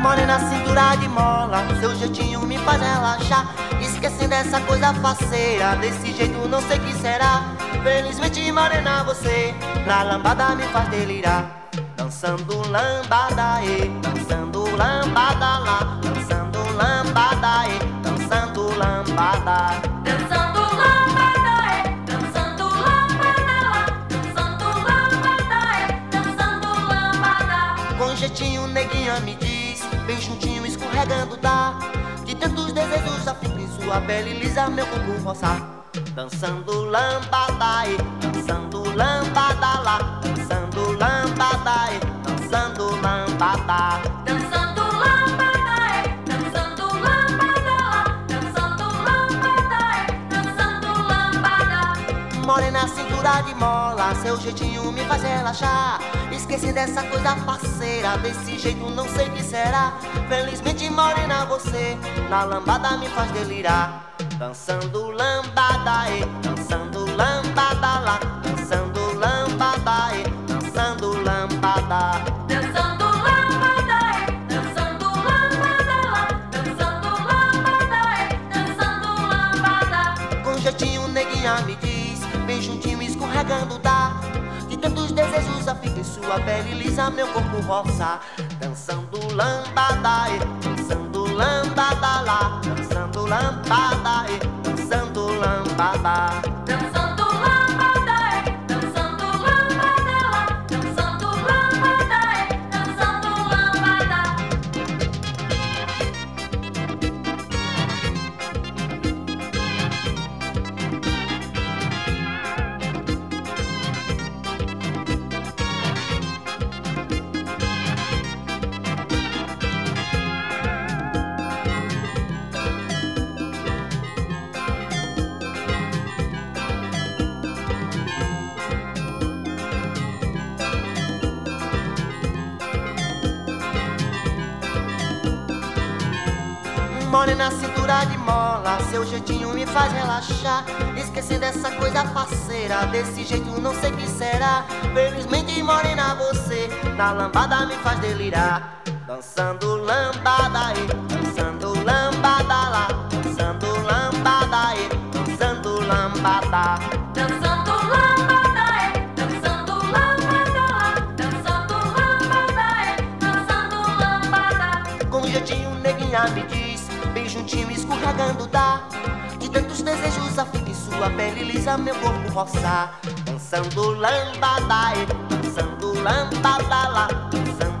Morena, cintura de mola, seu jeitinho me faz relaxar. Esquecendo essa coisa faceira, desse jeito não sei que será. Felizmente, morena, você na lambada me faz delirar. Dançando lambada, e dançando lambada lá, dançando lambada, e dançando lambada. Dançando lambada, é, dançando lambada lá, dançando lambada, é, dançando lambada. Com jeitinho, neguinha me diz, bem juntinho, escorregando dá. Tantos desejos já fico em sua pele lisa, meu corpo roçar. Dançando lambada, e dançando lambada lá, dançando lambada, e dançando lambada. Dançando lambada, é, dançando lambada lá, dançando lambada, é, dançando lambada. Morena, cintura de mola, seu jeitinho me faz relaxar. Esqueci dessa coisa parceira, desse jeito não sei que será. Felizmente, morena, você na lambada me faz delirar. Dançando lambada, e dançando lambada lá, dançando lambada, e dançando lambada. Dançando lambada, é, dançando lambada lá, dançando lambada, é, dançando lambada. Com jeitinho, neguinha me diz, bem juntinho, escorregando dá. De tantos desejos, a fica em sua pele lisa, meu corpo roça. Dançando lambada, e dançando lambada lá, dançando lambada, e Morena, cintura de mola, seu jeitinho me faz relaxar. Esquecendo essa coisa faceira, desse jeito não sei que será. Felizmente, morena, você na lambada me faz delirar. Dançando lambada, e dançando lambada lá, dançando lambada, e dançando lambada. Dançando lambada, é, dançando lambada lá, dançando lambada, é, dançando lambada. Com jeitinho, neguinha me diz, escorregando dá. De tantos desejos, a fica em sua pele lisa, meu corpo roçar. Dançando lambada, dançando lambada lá, dançando